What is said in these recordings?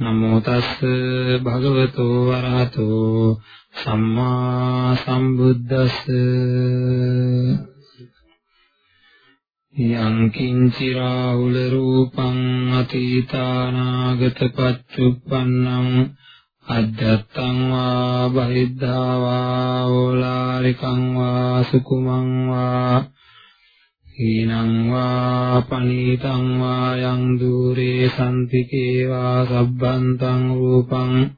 නමෝ තස් භගවතු අරහතෝ සම්මා සම්බුද්දස්ස. යං කිංචි රාහුල රූපං අතීතානාගත පච්චුප්පන්නං අජත්තං වා බහිද්ධා වා ඕලාරිකං වා සුකුමං වා හීනං වා පනීතං වා යං দূරේ සම්තිකේ වා සබ්බන්තං රූපං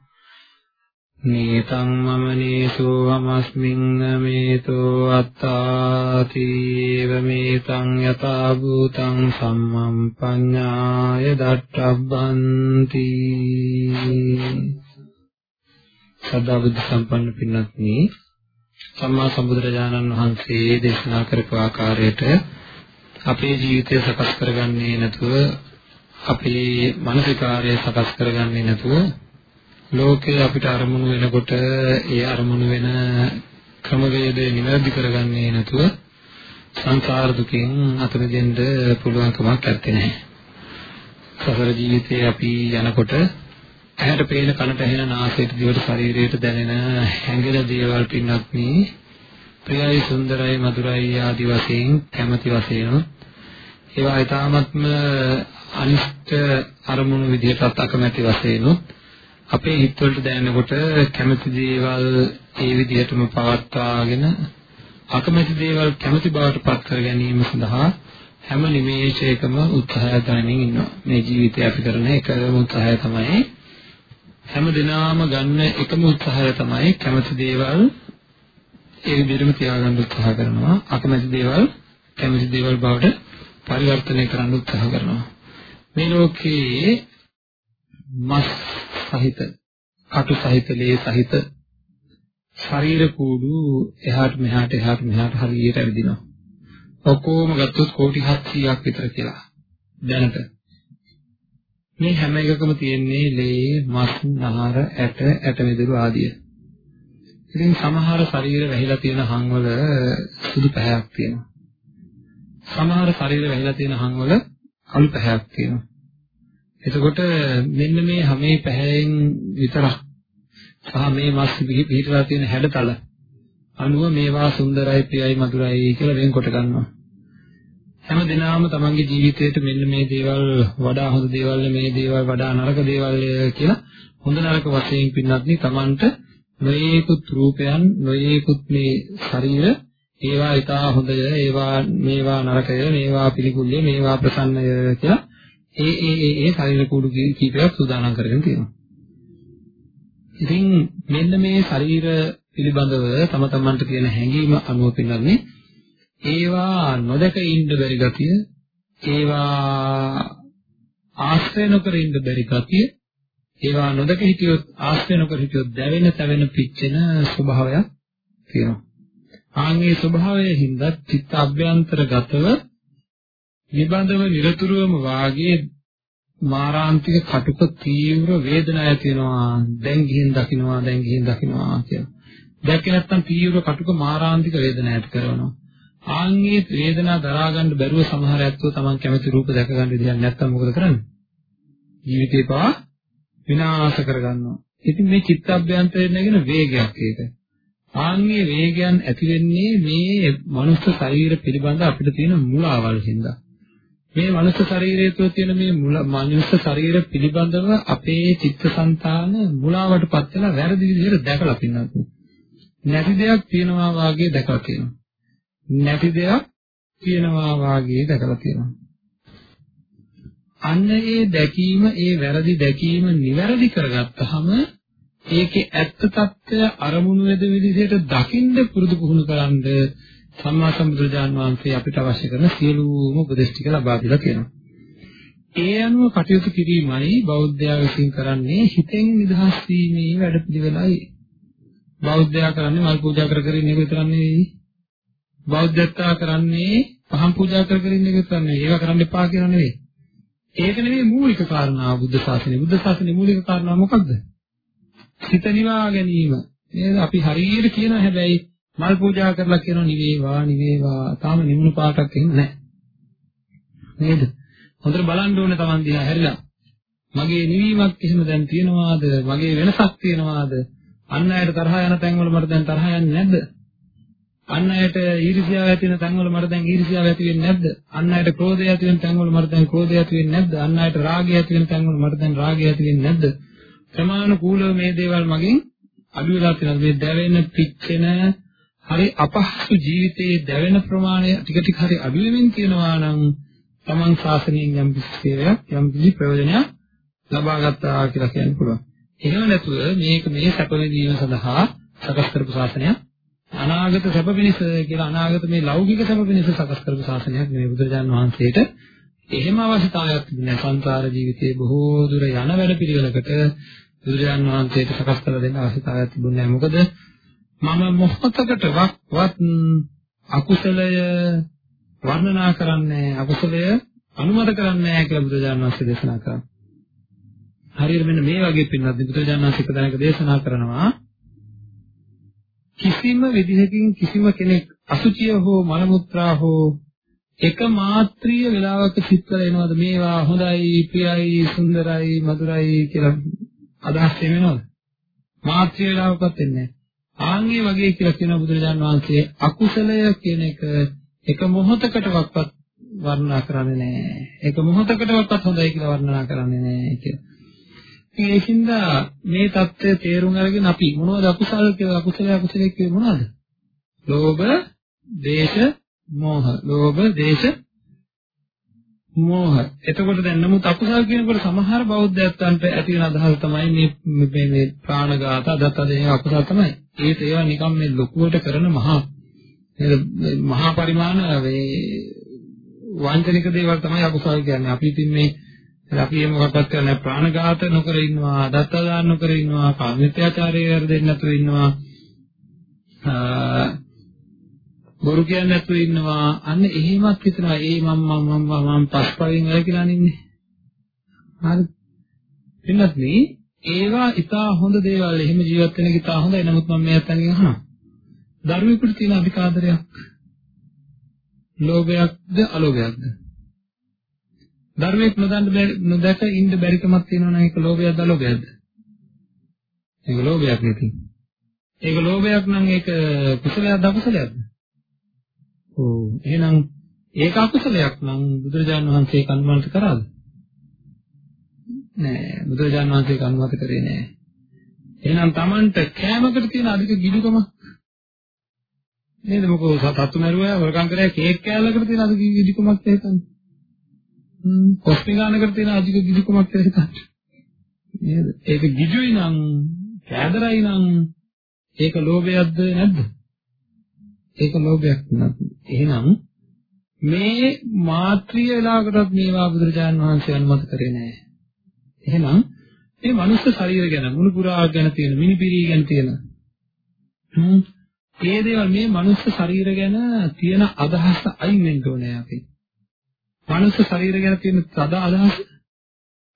නීතං මම නීසෝ අමස්මින් මේතෝ අත්තාතිව මේතං යතා භූතං සම්මම් පඤ්ඤාය දට්ඨබ්බන්ති සදා බුද්ධ සම්පන්න පින්වත්නි සම්මා සම්බුදුරජාණන් වහන්සේ දේශනා කරපු ආකාරයට අපේ ජීවිතය සකස් කරගන්නේ නැතුව අපේ මානසිකාර්යය සකස් කරගන්නේ නැතුව ලෝකේ අපිට අරමුණු වෙනකොට ඒ අරමුණු වෙන ක්‍රමවේදය නිවැරදි කරගන්නේ නැතුව සංසාර දුකෙන් අත මිදෙන්න පුළුවන් කමක් නැත්තේ නෑ. සසර ජීවිතේ අපි යනකොට ඇහැට පේන කනට ඇහෙන නාසයට දිවට ශරීරයට දැනෙන හැඟෙන දේවල් පින්නත් මේ ප්‍රියයි සුන්දරයි මధుරයි ආදි වශයෙන් කැමැති වශයෙන් ඒවා ඊටාත්ම අනිෂ්ට අරමුණු විදිහටත් අකමැති වශයෙන් අපේ හිතවලට දැනෙනකොට කැමති දේවල් ඒ විදිහටම පවත්වාගෙන අකමැති දේවල් කැමති බවට පත් කර ගැනීම සඳහා හැම නිමේෂයකම උත්සාහය ගන්නමින් ඉන්නවා. මේ ජීවිතය අපි කරන එකම උත්සාහය තමයි හැම දිනම ගන්න එකම උත්සාහය තමයි කැමති දේවල් ඒ විදිහටම තියාගන්න උත්සාහ කරනවා. අකමැති දේවල් කැමති දේවල් බවට පරිවර්තනය කරන්න උත්සාහ කරනවා. මේ ලෝකයේ මස් සහිත කටු සහිත ලේ සහිත ශරීර කූඩු එහාට මෙහාට එහාට මෙහාට හරියට ඇවිදිනවා. ඔක්කොම ගත්තොත් කෝටි 700ක් විතර කියලා. දැනට. මේ හැම එකකම තියෙන්නේ ලේ, මස්, නහර, ඇට, ඇට මෙදුළු ආදිය. ඉතින් සමහර ශරීර වැහිලා තියෙන හංවල සුදු පැහැයක් තියෙනවා. සමහර ශරීර වැහිලා තියෙන හංවල අලු පැහැයක් තියෙනවා. එතකොට මෙන්න මේ හැමේ පැහැයෙන් විතරක් සහ මේ මස් පිහිටලා තියෙන හැඩතල අනුව මේවා සුන්දරයි ප්‍රියයි මధుරයි කියලා වෙන්කොට ගන්නවා. හැම දිනම තමන්ගේ ජීවිතේට මෙන්න මේ දේවල් වඩා හොඳ දේවල් මේ දේවල් වඩා නරක දේවල් කියලා හොඳ නරක වශයෙන් පින්නත්නි තමන්ට නොයේකුත් රූපයන් නොයේකුත් මේ ශරීර ඒවා ඊටා හොඳය ඒවා මේවා නරකය මේවා පිළිකුල්ය මේවා ප්‍රසන්නය කියලා ඒ ඒ ඒ ඒ ශරීර කූඩු කීපයක් සූදානම් කරගෙන තියෙනවා. ඉතින් මෙන්න මේ ශරීර පිළිබඳව තම තමන්ට තියෙන හැඟීම අනුව පින්නන්නේ ඒවා නොදක ඉන්න බැරි ගතිය ඒවා ආශ්‍රය නොකර ඉන්න බැරි ගතිය ඒවා නොදක හිටියොත් ආශ්‍රය නොකර හිටියොත් දැවෙන තැවෙන පිච්චෙන ස්වභාවයක් තියෙනවා. ආන්ගේ ස්වභාවයෙන් හින්දා චිත්ත අභ්‍යන්තරගතව නිබඳව নিরතුරුවම වාගේ මාරාන්තික කටුක තීව්‍ර වේදනාවක් ඇති වෙනවා දැන් ගිහින් දකින්නවා දැන් ගිහින් දකින්නවා කියලා. දැක්කේ නැත්නම් තීව්‍ර කටුක මාරාන්තික වේදනාවක් ඇති කරනවා. ආන්ගේ වේදනාව දරා ගන්න බැරුව සමහර ඇත්තෝ Taman කැමති රූප දැක ගන්න විදිහක් නැත්නම් මොකද කරන්නේ? ජීවිතේ පවා විනාශ කරගන්නවා. ඉතින් මේ චිත්තඅභ්‍යන්තරයෙන් නැගෙන වේගයක් ඒක. ආන්ගේ වේගයන් ඇති වෙන්නේ මේ මනුස්ස ශරීර පිළිබඳ අපිට තියෙන මුලාවල් හින්දා. මේ මනුෂ්‍ය ශරීරය තුළ තියෙන මේ මනුෂ්‍ය ශරීර පිළිබඳව අපේ චිත්තසංතාන මුලාවටපත් වෙලා වැරදි විදිහට දැකලා පින්නත්. නැති දෙයක් තියෙනවා වාගේ දැකලා තියෙනවා. නැති දෙයක් තියෙනවා වාගේ දැකලා තියෙනවා. අන්න ඒ දැකීම ඒ වැරදි දැකීම නිවැරදි කරගත්තාම ඒකේ ඇත්ත తত্ত্বය අරමුණු වේද විදිහට දකින්න පුරුදු පුහුණු කරන්ද සම්මා සම්බුදුජාන් වහන්සේ අපිට අවශ්‍ය කරන සියලුම උපදේශ ටික ලබා දීලා තියෙනවා. ඒ අනුව කටයුතු කිරීමයි බෞද්ධයා විසින් කරන්නේ හිතෙන් නිදහස් වීමේ වැඩපිළිවෙලයි. බෞද්ධයා කරන්නේ මල් පූජා කර කර ඉන්න එක විතරක් නෙවෙයි. බෞද්ධත්වයා කරන්නේ පහන් පූජා කර කර ඉන්න එක විතරක් නෙවෙයි. ඒක කරන්න එපා කියලා නෙවෙයි. ඒක නෙවෙයි මූලික කාරණාව බුද්ධ ශාසනයේ. බුද්ධ ශාසනයේ මූලික කාරණාව මොකක්ද? හිත නිවා ගැනීම. නේද? අපි හරියට කියනවා හැබැයි මල් පූජා කරලා කියනවා නිවේවා නිවේවා තාම නිමුණු පාටක් එහෙම නැහැ. නේද? හොඳට බලන්න ඕනේ Taman දිහා හැරිලා. මගේ නිවීමක් එහෙම දැන් තියෙනවාද? මගේ වෙනසක් තියෙනවාද? අන්න ඇයට තරහ යන තැන්වල මට දැන් තරහ යන්නේ නැද්ද? අන්න ඇයට ඊර්ෂ්‍යාව ඇති වෙන තැන්වල මට දැන් ඊර්ෂ්‍යාව ඇති වෙන්නේ නැද්ද? අන්න ඇයට ක්‍රෝධය ඇති වෙන තැන්වල මට දැන් ක්‍රෝධය ඇති වෙන්නේ නැද්ද? අන්න ඇයට රාගය ඇති වෙන තැන්වල මට දැන් රාගය ඇති වෙන්නේ නැද්ද? ප්‍රමාණිකූලව මේ දේවල් මගෙන් අඩු වෙලා තියෙනවා. මේ දැවෙන, පිච්චෙන, හරි අපහසු ජීවිතයේ දැවෙන ප්‍රමාණය ටික ටික හරි අඩු වෙමින් තියෙනවා නම් Taman ශාසනයෙන් යම් කිසි යම් කිසි ප්‍රයෝජනයක් ලබා ගත්තා කියලා කියන්න පුළුවන්. එහෙම නැතුව මේක මේ සැප විඳීම සඳහා සකස් කරපු ශාසනයක් අනාගත සැප පිණිස කියලා අනාගත මේ ලෞකික සැප පිණිස සකස් කරපු ශාසනයක් නෙවෙයි බුදුරජාන් වහන්සේට එහෙම අවශ්‍යතාවයක් නැහැ සංසාර ජීවිතයේ බොහෝ දුර යන වැඩ පිළිවෙලකට බුදුරජාන් වහන්සේට සකස් කරලා දෙන්න අවශ්‍යතාවයක් තිබුණේ නැහැ. මොකද මම මොහොතකටවත් අකුසලය වර්ණනා කරන්නේ අකුසලය අනුමත කරන්නේ නැහැ කියලා බුදුරජාණන් වහන්සේ දේශනා කරා. හරියට මෙන්න මේ වගේ පින්වත් බුදුරජාණන් වහන්සේ කදානක දේශනා කරනවා. කිසිම විදිහකින් කිසිම කෙනෙක් අසුචිය හෝ මල මුත්‍රා හෝ එක මාත්‍රීය වේලාවක සිත් කර එනවද? මේවා හොඳයි ප්‍රියයි සුන්දරයි මధుරයි කියලා අදහස් වෙනවද මාත්‍රීය වේලාවකත් වෙන්නේ නැහැ ආන්ගේ වගේ කියලා කියන බුදුරජාන් වහන්සේ අකුසලය කියන එක එක මොහොතකටවත් වර්ණනා කරන්නේ නැහැ. ඒක මොහොතකටවත් හොඳයි කියලා වර්ණනා කරන්නේ නැහැ කියලා. ඉතින් ඒකින්ද මේ தත්ත්වය තේරුම් අරගෙන අපි මොනවද අකුසල කියලා අකුසල අකුසල කියන්නේ මොනවද? ලෝභ, දේශ, මෝහ. ලෝභ, දේශ, මෝහ. එතකොට දැන් නමුත් අකුසල කියනකොට සමහර බෞද්ධයන්ට ඇති වෙන අදහස තමයි මේ මේ ප්‍රාණඝාත, අදත්තදේ අකුසල තමයි. ඒත් ඒවා නිකම් මේ ලොකුවට කරන මහා මහා පරිමාණ මේ වංචනික දේවල් තමයි අකුසල කියන්නේ. අපි ඉතින් මේ අපි එහෙම මොකක්වත් කරන්නේ ප්‍රාණඝාත නොකර ඉන්නවා, දත්තදාන නොකර ඉන්නවා, කාමීත්‍යාචාරය වැඩෙන්නේ නැතුව ඉන්නවා. බොරු කියන්නේ නැතුව ඉන්නවා. අන්න එහෙමත් හිතනවා. ඒ මම මම මම මම පස්පවින් වැළකීලා ඉන්නේ. හරි. එන්නත් මේ ඒවා ඊටා හොඳ දේවල්. එහෙම ජීවත් වෙන එක ඊටා හොඳයි. නමුත් මම මේ අතනින් අහනවා. ධර්මයකට තියෙන අධිකාදරයක් ලෝභයක්ද අලෝභයක්ද? ධර්මයක් නොදන්න නොදක ඉන්න බැරිකමක් තියෙනවා නම් ඒක ලෝභයක්ද අලෝභයක්ද? ඒක ලෝභයක් නෙති. ඒක ලෝභයක් නම් ඒක කුසලයක්ද අකුසලයක්ද? ඔව් එහෙනම් ඒක අකුසලයක් නම් බුදුරජාණන් වහන්සේ කන්මන්ත කරාද? නෑ බුදුරජාණන් වහන්සේ කන්මත කරේ නෑ. එහෙනම් Tamanට කෑමකට තියෙන අධික ගිඩුකම නේද මොකෝ සත්තු මරුවා වරකම් කරේ කේක් කෑල්ලකට තියෙන අධික ගිඩුකමක් තේතන්නේ. හ්ම් කොස්පි ගානකට තියෙන අධික ගිඩුකමක් තේතන්නේ. නේද? ඒක ගිජුයි නම් කෑදරයි නම් ඒක ලෝභයක්ද නැද්ද? ඒක ලෝභයක් නත්. එහෙනම් මේ මාත්‍රිය වෙලාවකටත් මේවා බුදුරජාණන් වහන්සේ අනුමත කරේ නැහැ. එහෙනම් මේ මනුස්ස ශරීර ගැන මුළු පුරා ගැන තියෙන මිනිපිරි ගැන තියෙන හ්ම් මේ දේවල් මේ මනුස්ස ශරීර ගැන තියෙන අදහස අයින් වෙන්න ඕනේ අපි. මනුස්ස ශරීර ගැන තියෙන තද අදහස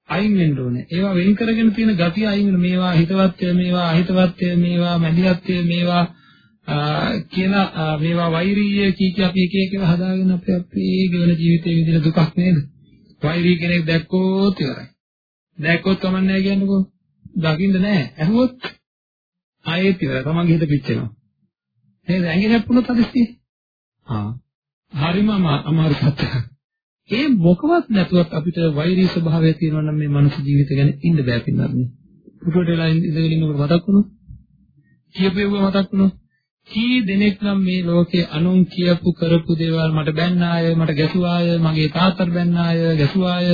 අයින් වෙන්න ඕනේ. ඒවා වෙන් කරගෙන තියෙන gati අයින් වෙන මේවා හිතවත්ය මේවා අහිතවත්ය මේවා මැදිහත්ය මේවා කියන මේවා වෛරීය කී කී අපි එක එක ඒවා හදාගෙන අපි අපේ ගෙවන ජීවිතේ විඳින දුකක් නේද? වෛරී කෙනෙක් දැක්කොත් ඉවරයි. දැක්කොත් කමන්නේ කියන්නකෝ. දකින්න නැහැ. ඇහුවොත් ආයෙත් ඉවරයි. තමන්ගේ හිත පිච්චෙනවා. නේද? ඇඟේ හැප්පුණොත් හදිස්සියේ. ආ. හරිම අමාරු සත්‍යයක්. ඒ මොකවත් නැතුවත් අපිට වෛරී ස්වභාවය තියෙනවා නම් මේ මනුස්ස ජීවිතය ගැන ඉන්න බෑ පින්නන්නේ. පුටුවට වෙලා ඉඳගෙන ඉන්නකොට මතක් වුණා. කියපේව මතක් වුණා. කී දෙනෙක් නම් මේ ලෝකේ අනුන් කියපු කරපු දේවල් මට බැන්නාය මට ගැසුවාය මගේ තාත්තට බැන්නාය ගැසුවාය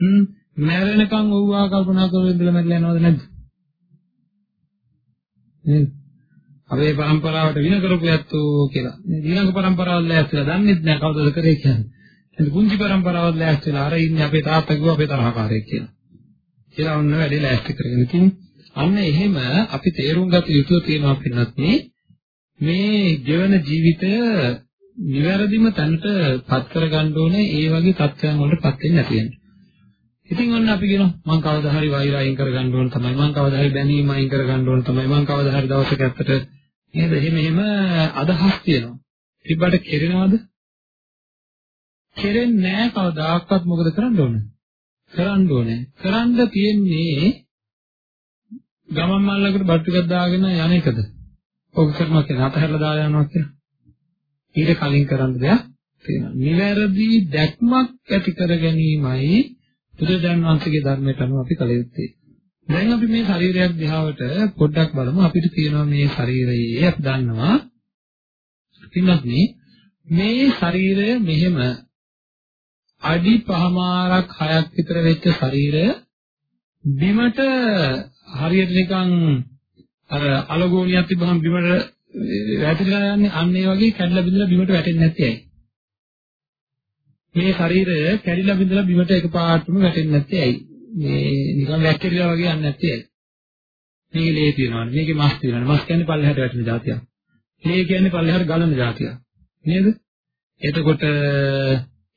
හ්ම් මැරෙනකන් වුණා කල්පනා කරලා ඉඳලා මැරලා යනවද නැද්ද? නේද? අපේ પરම්පරාවට වින කරපු ඇත්තෝ කියලා. මේ ඊළඟ પરම්පරාවල් ලෑස්තිලා දන්නේත් නැහැ කවුද කරේ කියන්නේ. එහෙනම් පුංචි પરම්පරාවල් ලෑස්තිලා අර ඉන්නේ අපේ තාත්තා කිව්වා අපේ තරහකාරයෙක් කියලා. කියලා ඔන්න වැඩි ලෑස්ති කරගෙන ඉතින් අන්න එහෙම අපි තේරුම් ගත යුතු තියෙනවා පින්නත් මේ ජීවන ජීවිතය නිවැරදිම තැනට පත් කරගන්න ඕනේ ඒ වගේ තත්ත්වයන් වලට පත් වෙන්නේ නැති වෙන. ඉතින් ඔන්න අපි කියනවා මං කවදා හරි වෛර අයින් කරගන්න ඕන තමයි මං කවදා හරි බැනීම අයින් කරගන්න ඕන තමයි මං කවදා හරි දවසක ඇත්තට නේද එහෙම එහෙම අදහස් තියෙනවා. තිබ්බට කෙරෙනවද? කෙරෙන්නේ නැහැ කවදාකවත් මොකද කරන්න ඕනේ? කරන්න ඕනේ. කරන්න තියෙන්නේ ගමන් මල්ලකට බත් ටිකක් දාගෙන යන එකද? ඔක කරනවා කියන අතහැරලා දාලා යනවා කියන. ඊට කලින් කරන්න දෙයක් තියෙනවා. නිවැරදි දැක්මක් ඇති කර ගැනීමයි බුදුදහම වහන්සේගේ ධර්මයට අනුව අපි කළ යුත්තේ. දැන් අපි මේ ශරීරයක් දිහාවට පොඩ්ඩක් බලමු. අපිට තියෙනවා මේ ශරීරයේ අපි දන්නවා. පින්නත් මේ ශරීරය මෙහෙම අඩි පහමාරක් හයක් විතර වෙච්ච ශරීරය බිමට හරියට නිකන් අර අලගෝනියක් තිබ්බහම බිමට වැටිලා යන්නේ අන්න ඒ වගේ කැඩලා බිඳලා බිමට වැටෙන්නේ නැති ඇයි? මේ ශරීරය කැඩිලා බිඳලා බිමට එකපාරටම වැටෙන්නේ නැත්තේ ඇයි? මේ නිකන් වැක්කිරිලා වගේ යන්නේ නැත්තේ ඇයි? මේකේ ලේ තියෙනවානේ. මේකේ මස් තියෙනවානේ. මස් කියන්නේ පල්ලෙහාට වැටෙන જાතියක්. ලේ කියන්නේ පල්ලෙහාට ගලන જાතියක්. නේද? එතකොට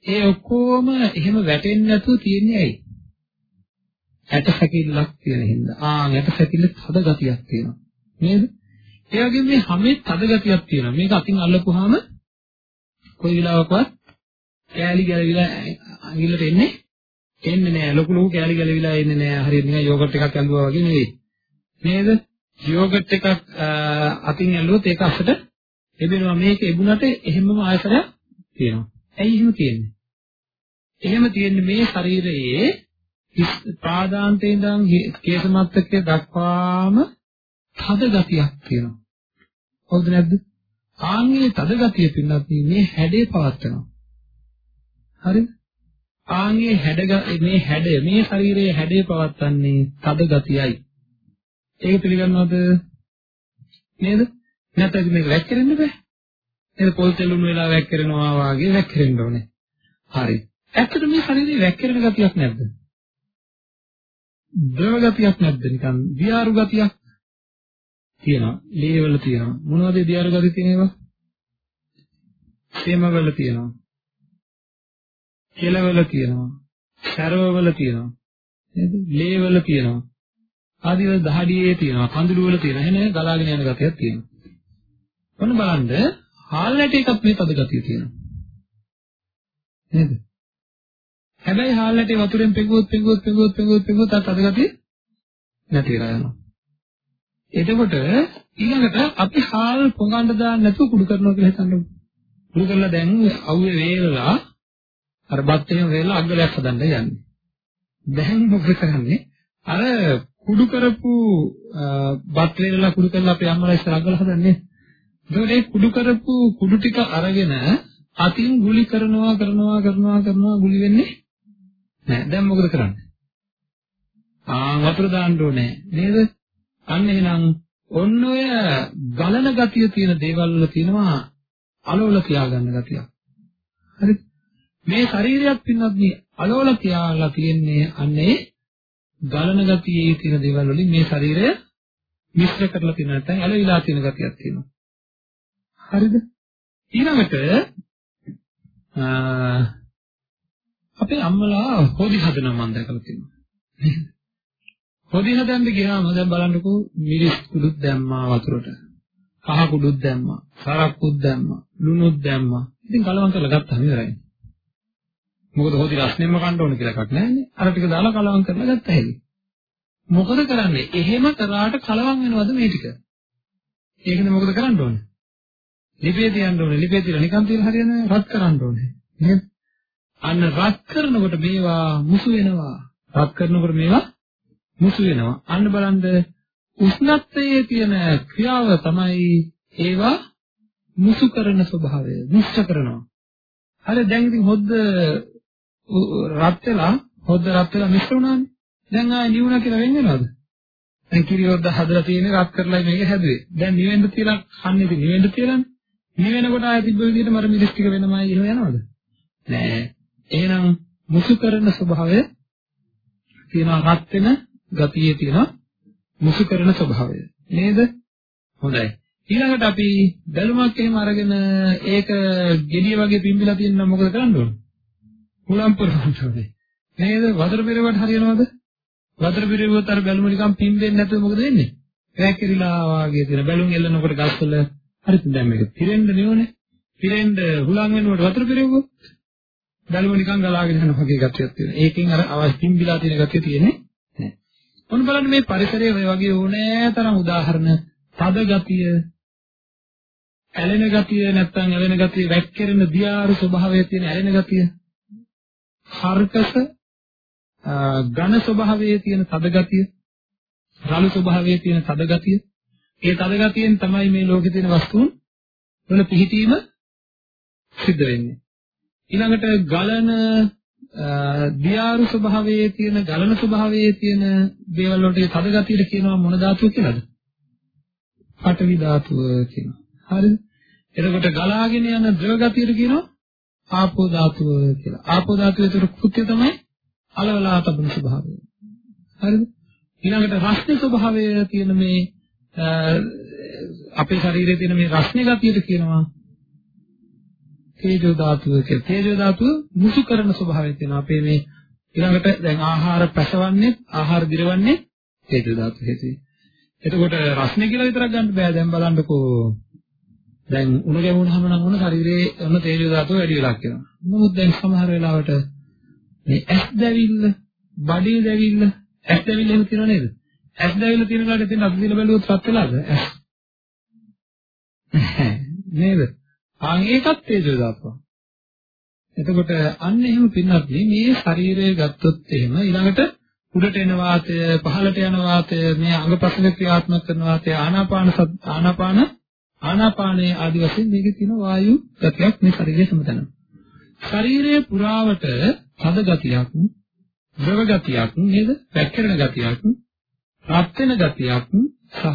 ඒ ඔක්කොම එහෙම වැටෙන්නේ නැතුව තියෙන්නේ ඇයි? ඇට සැකිල්ලක් තියෙන හින්දා. ආ ඇට සැකිල්ල තද ගතියක් තියෙනවා. නේද? ඒ වගේම මේ හැමේ තද ගතියක් තියෙනවා. මේක අතින් අල්ලපුවාම කොයි වෙලාවකවත් කෑලි ගැලවිලා අඟිල්ලට එන්නේ එන්නේ නෑ. ලොකු ලොකු කෑලි ගැලවිලා එන්නේ නෑ. හරියට නිකන් යෝගට් එකක් ඇල්ලුවා වගේ නෙවෙයි. නේද? යෝගට් එකක් අතින් ඇල්ලුවොත් ඒක අසට එබෙනවා. මේක එබුණට එහෙමම ආයතනයක් තියෙනවා. ඇයි එහෙම තියෙන්නේ? එහෙම තියෙන්නේ මේ ශරීරයේ ප්‍රාදාන්තේ ඉඳන් කේසමත්තකය දක්වාම තද ගතියක් තියෙනවා. හොඳ නැද්ද? ආන්ගේ තද ගතිය පින්නත් මේ හැඩේ පවත්නවා. හරිද? ආන්ගේ හැඩ මේ හැඩය මේ ශරීරයේ හැඩේ පවත්න්නේ තද ගතියයි. ඒක පිළිගන්නවද? නේද? නැත්නම් මේක වැක්කිරෙන්න බෑ. නේද? පොල් තෙලුණු වෙලා වැක්කිරෙනවා වාගේ වැක්කිරෙන්න ඕනේ. හරි. ඇත්තට මේ ශරීරයේ වැක්කිරෙන ගතියක් නැද්ද? ද්‍රව ගතියක් නැද්ද? නිකන් දියාරු ගතියක් තියෙනවා. ලේවල තියෙනවා. මොනවද දියාරු ගති තියෙනේවා? සේමවල තියෙනවා. කෙලවල තියෙනවා. සරවවල තියෙනවා. නේද? ලේවල තියෙනවා. ආදිවල දහඩියේ තියෙනවා. කඳුළු වල තියෙනවා. එහෙනම් ගලාගෙන යන ගතියක් තියෙනවා. ඔන්න බලන්න හාල් නැටේකත් මේ තද ගතිය තියෙනවා. නේද? හැබැයි හාල් නැටේ වතුරෙන් පෙඟුවොත් පෙඟුවොත් පෙඟුවොත් පෙඟුවොත් පෙඟුවොත් අර තද ගතිය නැති වෙලා යනවා. එතකොට ඊළඟට අපි හාල් පොඟන්න දාන්න නැතුව කුඩු කරනවා කියලා හිතන්න. කුඩු කරලා දැන් අවුවේ වේලලා අර බත් එහෙම වේලලා අග්ගලයක් හදන්න යන්නේ. දැන් මොකද කරන්නේ? අර කුඩු කරපු බත් වේලලා කුඩු කරලා අපේ අම්මලා ඉස්සර අග්ගල හදන්නේ. එතකොට මේ කුඩු කරපු කුඩු ටික අරගෙන අතින් ගුලි කරනවා කරනවා කරනවා කරනවා ගුලි වෙන්නේ නැහැ. දැන් මොකද කරන්නේ? ආ වතුර දාන්න ඕනේ නේද? අන්න එහෙනම් ඔන්න ඔය ගලන ගතිය තියෙන දේවල් වල තියෙනවා අලෝල තියාගන්න ගතියක්. හරිද? මේ ශරීරයක් පින්වත් මේ අලෝල තියාලා තියෙන්නේ අන්නේ ගලන ගතියේ තියෙන දේවල් වලින් මේ ශරීරය මිශ්‍ර කරලා තියෙන නැත්නම් ඇලවිලා තියෙන ගතියක් තියෙනවා. හරිද? ඊළඟට අපේ අම්මලා හොදි හදනවා මම දැකලා තියෙනවා. හොදි හදන්න ගියාම දැන් බලන්නකෝ මිරිස් කුඩුත් දැම්මා වතුරට. කහ කුඩුත් දැම්මා, සරක්කුත් දැම්මා, ලුණුත් දැම්මා. ඉතින් කලවම් කරලා ගත්තාම ඉවරයි. මොකද හොදි රස්නෙම්ම කන්න ඕන කියලා එකක් නැහැනේ. අර ටික දාලා කලවම් කරලා ගත්තා හැකි. මොකද කරන්නේ? එහෙම කරාට කලවම් වෙනවද මේ ටික? ඒකද මොකද කරන්න ඕනේ? ලිපේ තියන්න ඕනේ. ලිපේ තියලා නිකන් තියලා හරියන්නේ රත් කරන්න ඕනේ. නේද? අන්න රත් කරනකොට මේවා මුසු වෙනවා. රත් කරනකොට මේවා මුසු වෙනවා. අන්න බලන්න උෂ්ණත්වයේ තියෙන ක්‍රියාව තමයි ඒවා මුසු කරන ස්වභාවය. නිෂ්ඨ කරනවා. හරි දැන් ඉතින් හොද්ද රත් වෙලා හොද්ද රත් වෙලා මිශ්‍ර වුණානේ. දැන් ආයෙ නිවුණා කියලා වෙන්නේ නැවද? දැන් කිරි හොද්ද හදලා තියෙන්නේ රත් කරලා මේක හැදුවේ. දැන් නිවෙන්න තියලා කන්නේ ඉතින් නිවෙන්න තියලානේ. නිවෙනකොට ආයෙ තිබ්බ විදිහට මර මිරිස් ටික වෙනමයි එහෙම යනවද? නෑ. එහෙනම් මුසු කරන ස්වභාවය තියෙනවා රත් වෙන ගතියේ තියෙනවා මුසු කරන ස්වභාවය. නේද? හොඳයි. ඊළඟට අපි බැලුමක් එහෙම අරගෙන ඒක gediya වගේ පිම්බිලා තියෙනවා මොකද කරන්න ඕන? හුලම් පුරවන්න ඕනේ. නේද? වතුර පෙරවට හරියනවද? වතුර පෙරවුවත් අර බැලුම නිකන් පිම්බෙන්නේ නැතුව මොකද වෙන්නේ? වැක්කිරිලා වාගේ තියෙන බැලුම් එල්ලනකොට ගස්වල හරිද දැන් මේක පිරෙන්න නෙවනේ. පිරෙන්න හුලම් වෙනකොට වතුර පෙරවුවොත් බැලුම නිකන් ගලාගෙන යන වගේ ගතියක් තියෙනවා. ඒකෙන් අර අවශ්‍ය පිම්බිලා තියෙන ගතිය තියෙන්නේ නැහැ. ඔන්න බලන්න මේ පරිසරයේ ඔය වගේ ඕනෑ තරම් උදාහරණ. තද ගතිය ඇලෙන ගතිය නැත්නම් ඇලෙන ගතිය වැක්කිරෙන දියාරු ස්වභාවය තියෙන ඇලෙන ගතිය. හර්කස ඝන ස්වභාවයේ තියෙන තද ගතිය. රළු ස්වභාවයේ තියෙන තද ගතිය. ඒ තද ගතියෙන් තමයි මේ ලෝකේ තියෙන වස්තුන් වල පිහිටීම සිද්ධ වෙන්නේ. ඊළඟට ගලන දියාරු ස්වභාවයේ තියෙන ගලන ස්වභාවයේ තියෙන දේවල් වලට තද ගතියට කියනවා මොන ධාතුව කියලාද? පඨවි ධාතුව කියනවා. හරිද? එතකොට ගලාගෙන යන ද්‍රව ගතියට කියනවා ආපෝ ධාතුව කියලා. ආපෝ ධාතුවේ තුර කෘත්‍ය තමයි අලවලා තබන ස්වභාවය. හරිද? ඊළඟට රස්නේ ස්වභාවය තියෙන මේ අපේ ශරීරයේ තියෙන මේ රස්නේ ගතියට කියනවා තේජෝ ධාතුව කියලා. තේජෝ ධාතුව මුසු කරන ස්වභාවය තියෙනවා. අපේ මේ ඊළඟට දැන් ආහාර පැසවන්නේ ආහාර දිරවන්නේ තේජෝ ධාතුව හේතුයි. එතකොට රස්නේ කියලා විතරක් ගන්න බෑ. දැන් බලන්නකෝ දැන් උණ ගැමුණාම නම් උණ ශරීරයේ උණ තේජෝ ධාතුව වැඩි වෙලා කියනවා. නමුත් දැන් සමහර වෙලාවට මේ ඇස් දැවිල්ල, බඩේ දැවිල්ල, ඇස් දැවිල්ල එහෙම තියෙනව නේද? ඇස් දැවිල්ල තියෙන කාට තියෙන අපි දින බැලුවොත් රත් වෙලාද? නේද? ආන් ඒකත් තේජෝ ධාතුව. එතකොට අන්න එහෙම පින්නත් මේ ශරීරය ගත්තොත් එහෙම ඊළඟට උඩට එන වාතය, පහළට යන වාතය, මේ අංගපසල ක්‍රියාත්මක කරන වාතය, ආනාපාන ආනාපාන ආනාපානයේ ආදි වශයෙන් මේකේ තියෙන වායු ගතියක් මේ ශරීරයේ සමතන. ශරීරයේ පුරාවට හද ගතියක්, ද්‍රව ගතියක් නේද? පැක්කරන ගතියක්, රත් වෙන ගතියක් සහ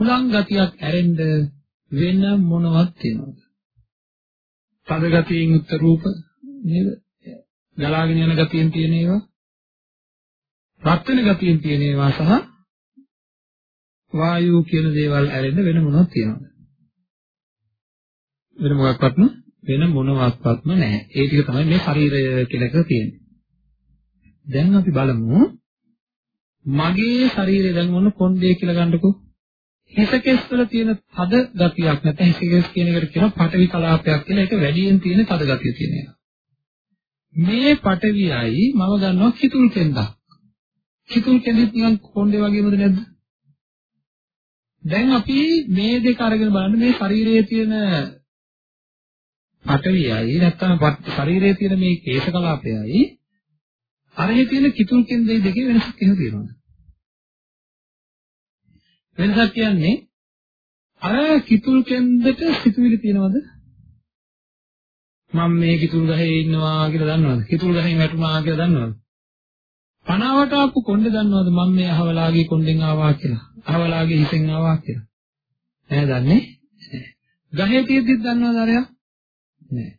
උලං ගතියක් ඇරෙන්න වෙන මොනවත් තියෙනවද? තද ගතියෙන් යුක්ත රූප නේද? ගලාගෙන යන ගතියෙන් තියෙන ඒවා රත් වෙන ගතියෙන් තියෙන ඒවා සහ වායු කියන දේවල් ඇරෙන්න වෙන මොනවද තියෙනවද? වෙන මොකක්වත්ම වෙන මොනවත්වත්ම නැහැ. ඒ ටික තමයි මේ ශරීරය කියලා එක තියෙන්නේ. දැන් අපි බලමු මගේ ශරීරය දැන් මොන කොණ්ඩේ කියලා ගන්නකෝ. හිසකෙස් වල තියෙන තද ගතියක් නැත්නම් හිසකෙස් කියන එකට කියනවා පටවි කලාපයක් කියලා. ඒක වැඩියෙන් තියෙන තද ගතිය තියෙන එක. මේ පටවියයි මම ගන්නවා කිතුල් කෙන්දක්. කිතුල් කෙන්දෙත් නිකන් කොණ්ඩේ වගේමද නැද්ද? දැන් අපි මේ දෙක අරගෙන බලන්න මේ ශරීරයේ තියෙන පටවියයි නැත්නම් ශරීරයේ තියෙන මේ කේශ කලාපයයි අරහේ තියෙන කිතුල් කෙන්දේ දෙකේ වෙනසක් එහෙම තියෙනවද? වෙනසක් කියන්නේ අර කිතුල් කෙන්දට සිතුවිලි තියෙනවද? මම මේ කිතුල් ගහේ ඉන්නවා කියලා දන්නවද? කිතුල් ගහෙන් වැටුණා කියලා දන්නවද? පනාවට ආපු කොණ්ඩේ දන්නවද මම මේ අහවලාගේ කොණ්ඩෙන් ආවා කියලා? අහවලාගේ හිතෙන් ආවා කියලා. නෑ දන්නේ නෑ. ගහේ තියෙද්දිත් දන්නවද අරයා? නෑ.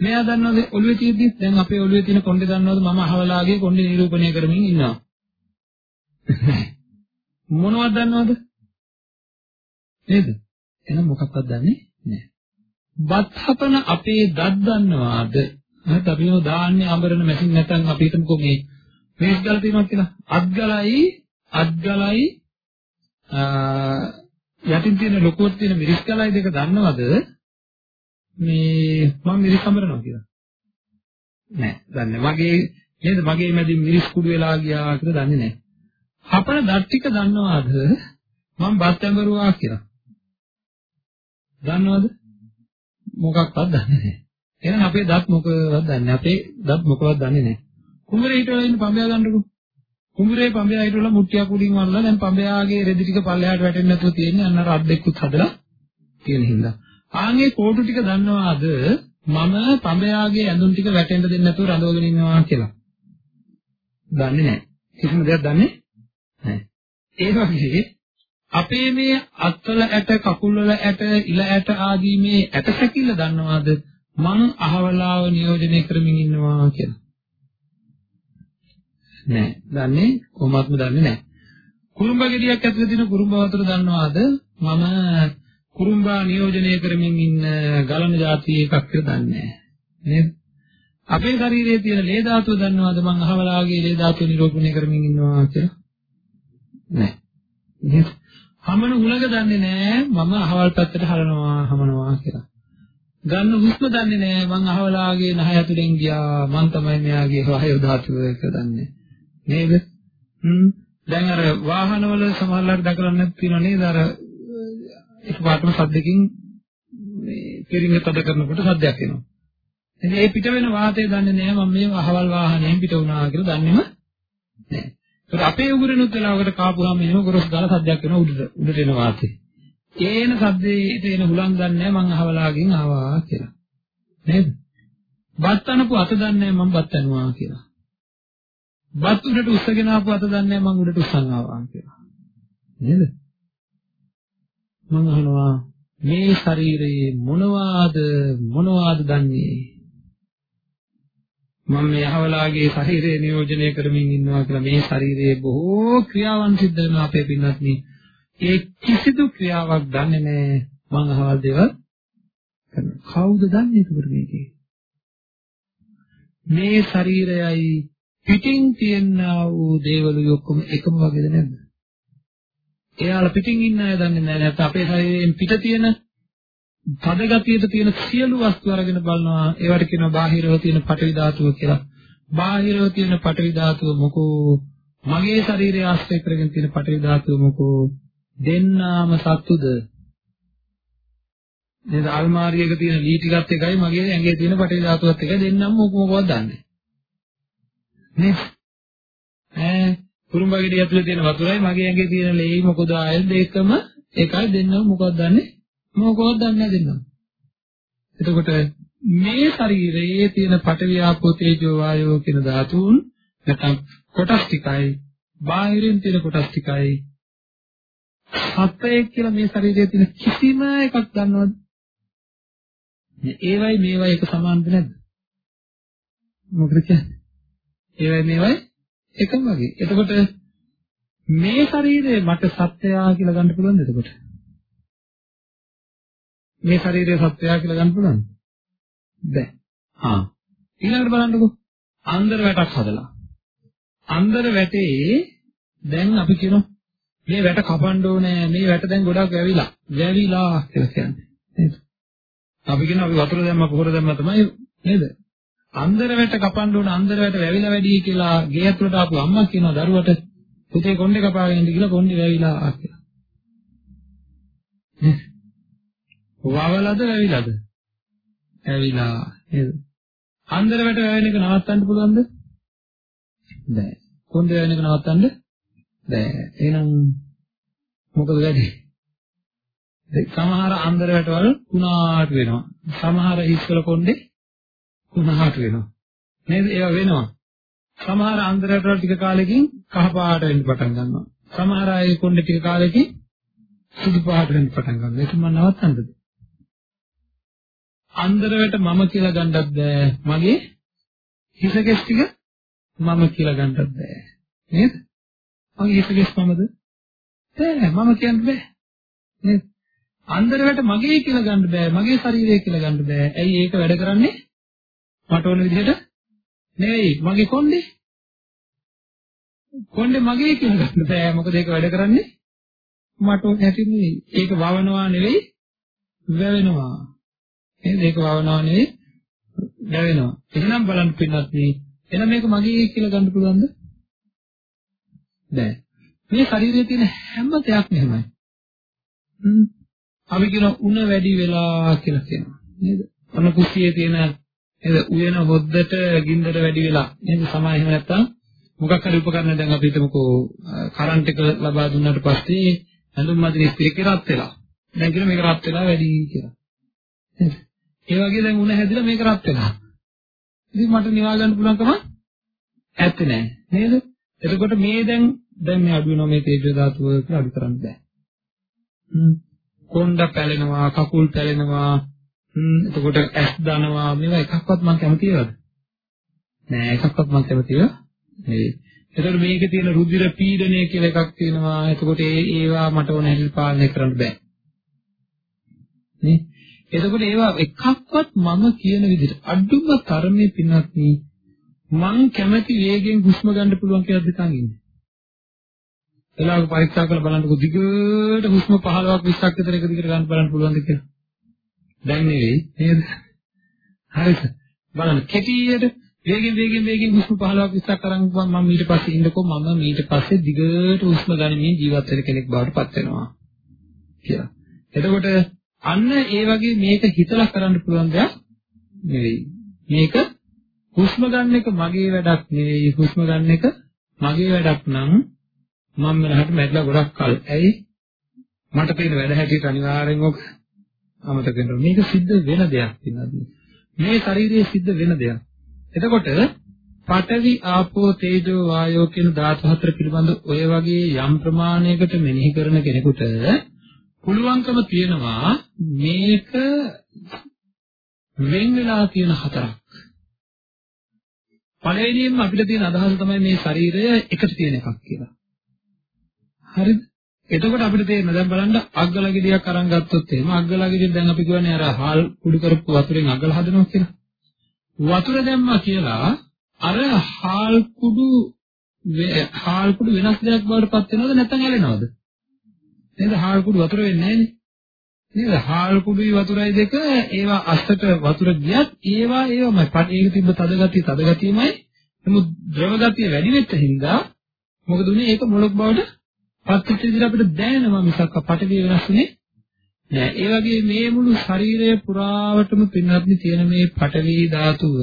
මෙයා දන්නවද ඔළුවේ තියෙද්දිත් දැන් අපේ ඔළුවේ තියෙන කොණ්ඩේ දන්නවද මම අහවලාගේ කොණ්ඩේ නිරූපණය කරමින් ඉන්නවා. මොනවද දන්නවද? නේද? එහෙනම් මොකක්වත් දන්නේ නැහැ. බත් හපන අපේ දත් දන්නවාද? නැත්නම් අපි නෝ දාන්නේ අඹරන මැෂින් නැත්නම් අපි හිතමුකෝ මේ මේස් ගල තියෙනවා කියලා. අත්ගලයි අත්ගලයි යටින් තියෙන ලොකුවට තියෙන මිරිස් ගලයි දෙක දන්නවද? මේ මම මිරිස් අඹරනවා කියලා. නෑ දන්නේ. මගේ නේද මගේ මැදින් මිරිස් කුඩු වෙලා ගියා කියලා දන්නේ නෑ. හපන දත් ටික දන්නවද? මම බත් ඇඹරුවා කියලා. දන්නවද? මොකක්වත් දන්නේ නැහැ. එහෙනම් අපේ දත් මොකවත් දන්නේ අපේ දත් මොකවත් දන්නේ නැහැ. කුඹරේ හිටවල ඉන්න පඹයා ගන්නකො. කුඹරේ පඹයා හිටවල මුට්ටියක් උඩින් වල්ලා දැන් පඹයාගේ රෙදි ටික පල්ලෙහාට වැටෙන්නේ නැතුව තියෙන්නේ අන්න අර අද්දෙක්කුත් හදලා තියෙන හින්දා. ආන්ගේ කෝටු ටික දන්නවාද මම පඹයාගේ ඇඳුම් ටික වැටෙන්න දෙන්නේ නැතුව රඳවගෙන ඉන්නවා කියලා. දන්නේ නැහැ. කිසිම දෙයක් දන්නේ නැහැ. ඒ වගේ අපේ මේ අත්වල ඇට, කකුල්වල ඇට, ඉල ඇට ආදී මේ ඇට සැකිල්ල දන්නවාද මං අහවලාව නියෝජනය කරමින් ඉන්නවා කියලා. නෑ. දන්නේ කොහොමත්ම දන්නේ නෑ. කුරුම්බ ගෙඩියක් ඇතුලේ තියෙන කුරුම්බ වතුර දන්නවාද මම කුරුම්බා නියෝජනය කරමින් ඉන්න ගලන જાතිය එකක් කියලා දන්නේ නේද? අපේ ශරීරයේ තියෙන ලේ ධාතුව දන්නවද මං අහවලාගේ ලේ ධාතුව නිරූපණය කරමින් ඉන්නවා කියලා? නෑ. නේද? හමන උලක දන්නේ නෑ මම අහවල් පැත්තට හරනවා හමනවා කියලා. ගන්න හුස්ම දන්නේ නෑ මං අහවලාගේ නහය ඇතුලෙන් ගියා මං තමයි මෙයාගේ වායු ධාතුව කියලා දන්නේ. නේද? හ්ම් දැන් අර වාහනවල සමහරවල් දැකලා නැත්නම් නේද අර එකපාරටම සද්දකින් මේ පිරිඟ තද කරනකොට සද්දයක් එනවා. ඉතින් ඒ පිට වෙන වාතය දන්නේ නැහැ මම මේ අහවල් වාහනයෙන් පිට වුණා කියලා දන්නේම නැහැ. ඒත් අපේ උගුරෙනුත් වෙලාවකට කාපුවාම එනවා ගොරොස් දාලා සද්දයක් එනවා උඩට උඩට එන වාතය. ඒන සද්දේට එන හුලං දන්නේ නැහැ මං අහවලාගෙන් ආවා කියලා. නේද? බත් අනපු අත දන්නේ නැහැ මං බත් අනුවා කියලා. බත් උඩට උස්සගෙන ආපු අත දන්නේ නැහැ මං උඩට උස්සන් ආවා කියලා. නේද? මම අහනවා මේ ශරීරයේ මොනවාද මොනවාද දන්නේ මම මේ අහවලාගේ ශරීරය නියෝජනය කරමින් ඉන්නවා කියලා මේ ශරීරයේ බොහෝ ක්‍රියාවන් සිද්ධ වෙනවා අපේ පින්වත්නි. ඒ කිසිදු ක්‍රියාවක් දන්නේ නැහැ. මං අහවල් දේවල් කවුද දන්නේ ඒකට මේකේ? මේ ශරීරයයි පිටින් තියෙනා වූ දේවලු ඔක්කොම එකම වගේද නැද්ද? එයාලා පිටින් ඉන්න අය දන්නේ නැහැ. නැත්නම් අපේ ශරීරයෙන් පිට තියෙන තද ගතියට තියෙන සියලු වස්තු අරගෙන බලනවා. ඒවට කියනවා බාහිරව තියෙන පටවි ධාතුව කියලා. බාහිරව තියෙන පටවි ධාතුව මොකෝ? මගේ ශරීරය ආශ්‍රය කරගෙන තියෙන පටවි ධාතුව මොකෝ? දෙන්නාම සත්තුද? නේද? අල්මාරියක තියෙන ලී ටිකත් එකයි මගේ ඇඟේ තියෙන පටවි ධාතුවත් එකයි. දෙන්නම මොක මොකවත් දන්නේ නේද? ඈ කුරුම්බගෙඩිය ඇතුලේ තියෙන වතුරයි මගේ ඇඟේ තියෙන ලේයි මොකද ආයෙත් දෙකම එකයි දෙන්නම මොකක්ද දන්නේ මොකක්ද දන්නේ දෙන්නම එතකොට මේ ශරීරයේ තියෙන පඨවි ආපෝ තේජෝ වායෝ කියන ධාතුන් නැත්නම් කොටස් ටිකයි බාහිරින් තියෙන කොටස් ටිකයි. සත්‍යය කියලා මේ ශරීරයේ තියෙන කිසිම එකක් දන්නවද? ඒවයි මේවයි එක සමානද නැද්ද? මොකද කියන්නේ? ඒවයි මේවයි එකම වගේ. එතකොට මේ ශරීරය මට සත්‍යයා කියලා ගන්න පුළුවන්ද එතකොට? මේ ශරීරය සත්‍යයා කියලා ගන්න පුළුවන්ද? බැහැ. ආ. ඊළඟට බලන්නකෝ. අන්දර වැටක් හදලා. අන්දර වැටේ දැන් අපි කියනවා මේ වැට කපන්න ඕනේ මේ වැට දැන් ගොඩක් වැවිලා. වැවිලා කියලා කියන්නේ. නේද? අපි කියනවා අපි වතුර දැම්ම පොහොර දැම්ම තමයි නේද? අන්දර වැට කපන්න ඕන අන්දර වැට වැවිලා වැඩි කියලා ගේ ඇතුළට ආපු අම්මා කියනවා දරුවට පුතේ කොණ්ඩේ කපාගෙන ඉන්න කියලා කොණ්ඩේ වැවිලා කියලා. වවලද වැවිලාද? වැවිලා නේද? අන්දර වැට වැවෙන එක නවත්තන්න පුළුවන්ද? බෑ. කොණ්ඩේ වැවෙන එක නවත්තන්න බෑ. එහෙනම් මොකද වෙන්නේ? සමහර අන්දර වැටවල කුණාට වෙනවා. සමහර හිස්වල කොණ්ඩේ කුණාට වෙනවා. නේද? ඒවා වෙනවා. සමහර අන්දරට ටික කාලෙකින් කහ පාට වෙන්න පටන් ගන්නවා. සමහර අය කොණ්ඩේ ටික කාලෙකින් සුදු පාට වෙන්න පටන් ගන්නවා. ඒක මම නවත්තන්නද? අන්දරයට මම කියලා ගන්නත් බෑ. මගේ හිසකෙස් ටික මම කියලා ගන්නත් බෑ. නේද? මගේ හිසකෙස් මමද? බෑ මම කියන්න බෑ. නේද? අන්දරයට මගේ කියලා ගන්න බෑ. මගේ ශරීරය කියලා ගන්න බෑ. ඇයි ඒක වැඩ කරන්නේ? මට ඕන විදිහට නෙවෙයි මගේ කොණ්ඩේ කොණ්ඩේ මගේ කියලා ගන්න බෑ මොකද ඒක වැඩ කරන්නේ මට ඕන හැටි නෙවෙයි ඒක වවනවා නෙවෙයි වැවෙනවා එහෙනම් ඒක වවනවා නෙවෙයි වැවෙනවා එහෙනම් බලන්න පින්නත් මේ එහෙනම් මේක මගේ කියලා ගන්න පුළුවන්ද බෑ මේ ශරීරයේ තියෙන හැම දෙයක්ම එහෙමයි හ්ම් අපි කියන උණ වැඩි වෙලා කියලා කියනවා නේද? අන්න කුස්සියේ තියෙන නේද? උයන හොද්දට ගින්දර වැඩි වෙලා නේද? සමා එහෙම නැත්තම් මොකක් හරි උපකරණ දැන් අපි හිතමුකෝ කරන්ට් එක ලබා දුන්නාට පස්සේ ඇඳුම් මදින ඉස්තිරි රත් වෙලා. දැන් කියන මේක රත් වෙලා වැඩි කියලා. නේද? ඒ වගේ දැන් උණ හැදිලා මේක රත් වෙනවා. ඉතින් මට නිවා ගන්න පුළුවන්කම ඇත්තේ නැහැ. නේද? එතකොට මේ දැන් දැන් මේ අඩු වෙනවා මේ තේජෝ ධාතුව කියලා අඩු කරන්න බෑ. හ්ම්. කොණ්ඩ පැලෙනවා, කකුල් පැලෙනවා, හ්ම් එතකොට ඇස් දනවා මේවා එකක්වත් මම කැමතිවද? නෑ එකක්වත් මම කැමතිව නෙවෙයි. එතකොට මේකේ තියෙන රුධිර පීඩනය කියලා එකක් තියෙනවා. එතකොට ඒ ඒවා මට ඕන හැටියට පාලනය කරන්න බෑ. නේ? එතකොට ඒවා එකක්වත් මම කියන විදිහට අඩුම තරමේ පින්නත් මං කැමති වේගෙන් හුස්ම ගන්න පුළුවන් කියලා හිතන් ඉන්නේ. එලාක පරීක්ෂා කරලා බලන්නකො දිගට හුස්ම 15ක් 20ක් විතර එක දිගට ගන්න බලන්න පුළුවන්ද කියලා. දැන් නෙවෙයි නේද? හරිද? බලන්න කෙටියට වේගෙන් වේගෙන් වේගෙන් හුස්ම 15ක් 20ක් අරන් මම ඊට පස්සේ ඉන්නකො මම ඊට පස්සේ දිගට හුස්ම ගනිමින් ජීවත් වෙන කෙනෙක් බවට පත් වෙනවා කියලා. එතකොට අන්න ඒ වගේ මේක හිතලා කරන්න පුළුවන් දෙයක් නෙවෙයි. මේක හුස්ම ගන්න එක මගේ වැඩක් නෙවෙයි. හුස්ම ගන්න එක මගේ වැඩක් නම් මම මෙලහට මැරිලා ගොඩක් කල්. ඇයි? මට තියෙන වැඩ හැටියට අනිවාර්යෙන් ඔක අමතක වෙනවා. මේක සිද්ධ වෙන දෙයක් නේද? මේ ශරීරයේ සිද්ධ වෙන දෙයක්. එතකොට පඨවි ආපෝ තේජෝ වායෝ කියන ධාතු හතර පිළිබඳ ඔය වගේ යම් ප්‍රමාණයකට මෙනෙහි කරන කෙනෙකුට පුළුවන්කම තියෙනවා මේක වෙන් වෙලා තියෙන හතරක්. පළවෙනියෙන්ම අපිට තියෙන අදහස තමයි මේ ශරීරය එකට තියෙන එකක් කියලා. හරිද? එතකොට අපිට තේරෙනවා දැන් බලන්න අග්ගල ගෙඩියක් අරන් ගත්තොත් එහෙම අග්ගල ගෙඩිය දැන් අපි කියන්නේ අර හාල් කුඩු කරපු වතුරෙන් අග්ගල හදනවා කියලා. වතුර දැම්මා කියලා අර හාල් කුඩු හාල් කුඩු වෙනස් දෙයක් බවට පත් වෙනවද නැත්නම් ඇලෙනවද? නේද? හාල් කුඩු වතුර වෙන්නේ නැහැ නේද? හාල් කුඩුයි වතුරයි දෙක ඒවා අස්සට වතුර ගියත් ඒවා ඒවමයි. ඒක තිබ්බ තද ගතිය තද ගතියමයි. නමුත් ද්‍රව ගතිය වැඩි වෙච්ච හින්දා මොකද උනේ? ඒක මොලොක් බවට පත් වෙච්ච විදිහට අපිට දැනෙනවා මිසක් පටවිය වෙනස්ුනේ නෑ. ඒ වගේ මේ මුළු ශරීරය පුරාවටම පින්වත්නි තියෙන මේ පටවි ධාතුව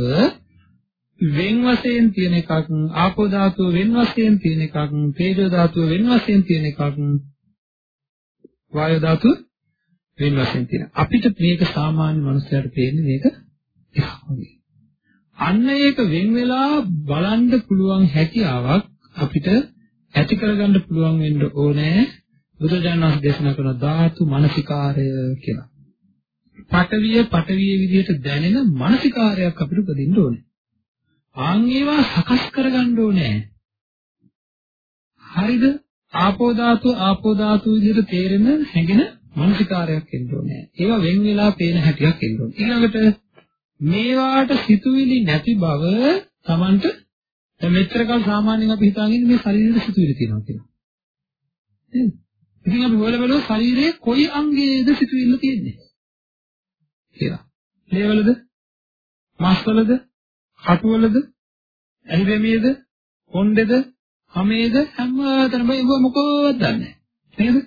වෙන් වශයෙන් තියෙන එකක්, ආපෝ ධාතුව වෙන් වශයෙන් තියෙන එකක්, තේජෝ ධාතුව වෙන් වශයෙන් තියෙන එකක්, වායෝ ධාතුව වෙන වශයෙන් තියෙන. අපිට මේක සාමාන්‍ය මනුස්සයාට පේන්නේ මේක එකක් වගේ. අන්න ඒක වෙන් වෙලා බලන්න පුළුවන් හැකියාවක් අපිට ඇති කරගන්න පුළුවන් වෙන්න ඕනේ බුදුජානක දේශනා කරන ධාතු මනසිකාරය කියලා. පටවිය පටවිය විදිහට දැනෙන මනසිකාරයක් අපිට උපදින්න ඕනේ. ආන් ඒවා සකස් කරගන්න ඕනේ. හරිද? ආපෝ ධාතු ආපෝ ධාතු විදිහට තේරෙන හැඟෙන මානසිකාරයක් එන්න ඕනේ. ඒවා වෙන් වෙලා පේන හැටියක් එන්න ඕනේ. ඊළඟට මේවාට සිතුවිලි නැති බව Tamanට දැන් මෙච්චර කල් සාමාන්‍යයෙන් අපි හිතාගෙන මේ ශරීරෙට සිතුවිලි තියෙනවා කියලා. නේද? ඉතින් අපි හොයලා බලුවා ශරීරයේ කොයි අංගයේද සිතුවිල්ල තියෙන්නේ කියලා. ලේවලද? මාස්වලද? කටුවලද? ඇහිදෙමියද? කොණ්ඩේද? හැමේද හැමතැනම ඒක මොකවත් දන්නේ නැහැ. නේද?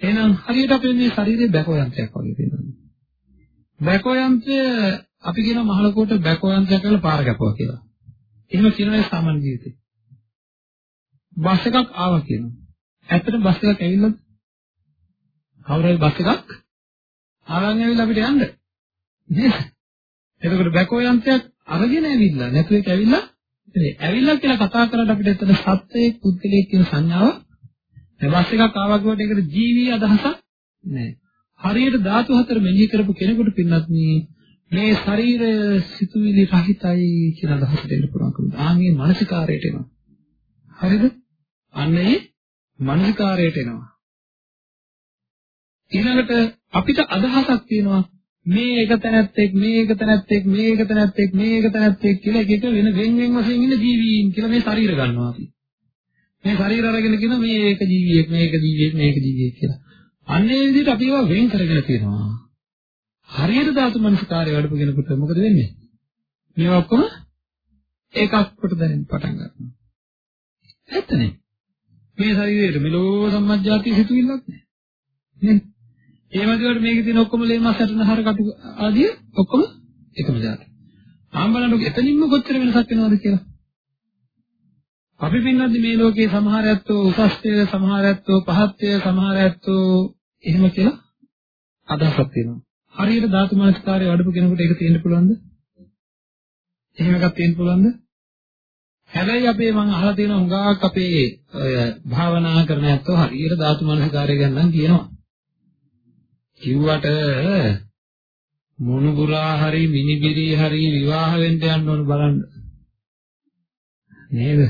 එහෙනම් හරියට අපේ මේ ශරීරයේ බැකෝ යන්ත්‍රයක් වගේ තියෙනවා. බැකෝ යන්ත්‍රය අපි කියන මහලකෝට බැකෝ යන්ත්‍රයක් කියලා පාර කැපුවා කියලා. එහෙම කියනවා සාමාන්‍ය ජීවිතේ. බස් එකක් ආවා කියනවා. ඇත්තටම බස් එකක් ඇවිල්ලාද? කවුරුහරි බස් එකක් ආවන් ඇවිල්ලා අපිට යන්න. නේද? එතකොට බැකෝ යන්ත්‍රයක් අරගෙන ඇවිල්ලා නැතුව ඒක ඇවිල්ලා ඉතින් ඇවිල්ලා කියලා කතා කරලා අපිට එතන සත්‍යයේ පුද්ගලයේ කියන සංඥාව දැන් එකක් ආවා කියවට ඒකට ජීවී අදහසක් නැහැ. හරියට ධාතු හතර මෙනෙහි කරපු කෙනෙකුට පින්නත් මේ ශරීරය සිතුවිලි රහිතයි කියන අදහසට එන්න පුළුවන්කම. ආන්ගේ මානසිකාරයට එනවා. හරිද? අන්නේ මානසිකාරයට එනවා. ඊළඟට අපිට අදහසක් තියෙනවා මේ එක තැනැත්තෙක් මේ එක තැනැත්තෙක් මේ එක තැනැත්තෙක් මේ එක තැනැත්තෙක් කියලා එක එක වෙන වෙන වෙන වශයෙන් ඉන්න ජීවීන් කියලා මේ ශරීර ගන්නවා අපි. මේ ශරීර අරගෙන කියන මේ එක ජීවියෙක් මේක ජීවියෙක් මේක ජීවියෙක් කියලා. අන්න ඒ විදිහට අපි ඒවා වෙන් කරගෙන තියෙනවා. හරියට ධාතු මනසකාරය වැඩපු කෙනෙකුට මොකද වෙන්නේ? මේවා ඔක්කොම එකක් කොට දැනෙන්න පටන් ගන්නවා. ඇත්තනේ. මේ ශරීරයේ මෙලෝ සම්මජ්ජාති සිතුවිල්ලක් නැහැ. නේද? ඒ වගේවට මේකේ තියෙන ඔක්කොම ලේ මාස හටන හර කටු ආදී ඔක්කොම එකම જાති. ආම්බලනක එතනින්ම කොච්චර වෙනසක් වෙනවද කියලා. අපි පින්නත් මේ ලෝකේ සමහර ඇත්තෝ උසස්ත්‍ය සමහර ඇත්තෝ පහත්ය සමහර ඇත්තෝ එහෙම කියලා අදහසක් තියෙනවා. හරියට ධාතු මනස්කාරය වඩපු කෙනෙකුට ඒක තියෙන්න පුළුවන්ද? එහෙම එකක් තියෙන්න පුළුවන්ද? හැබැයි අපේ මම අහලා තියෙන හුඟක් අපේ ඔය භාවනා කරන ඇත්තෝ හරියට ධාතු මනස්කාරය ගැන නම් කියනවා. කිව්වට මොනුගුරා හරි මිනිබිරි හරි විවාහ වෙන්න යන්න ඕන බලන්න. නේද?